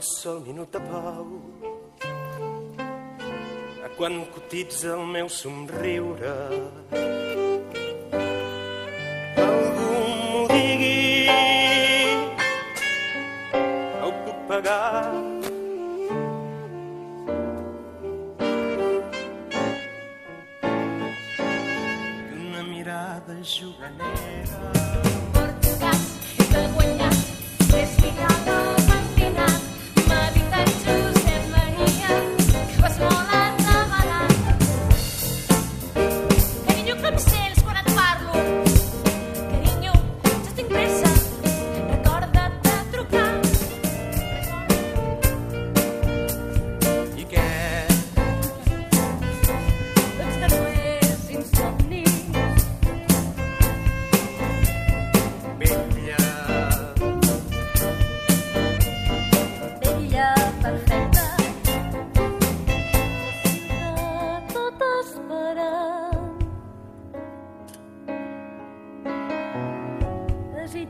sol minut de pau. A quan cotitza el meu somriure? Algú m'ho digui. Ho puc pagar. I una mirada juganera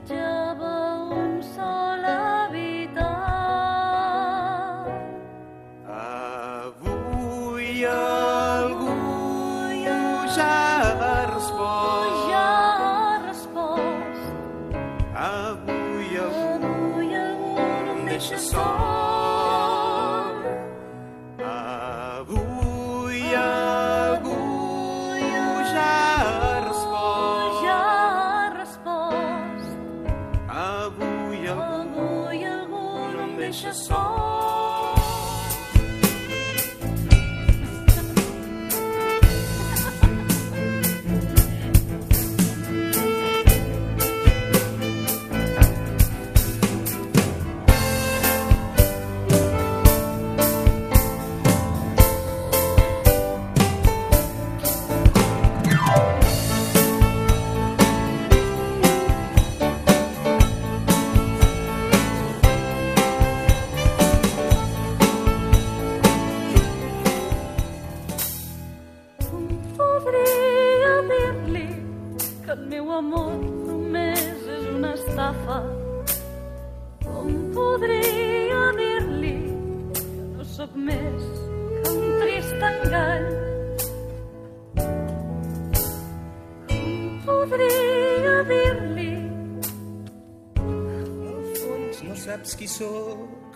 Desitjava un sol avui algú ja ha respost. Ja ha respost. Avui algú Avui algú no em deixa sol. No em amor només és una estafa? Com podria dir-li que no sóc més que un trist engany? Com podria dir-li Al fons no saps qui sóc.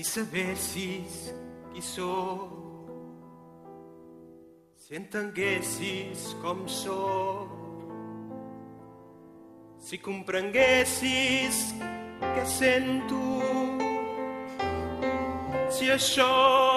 Si sabessis qui sóc, si entenguessis com sóc, si comprenguessis què sento, si això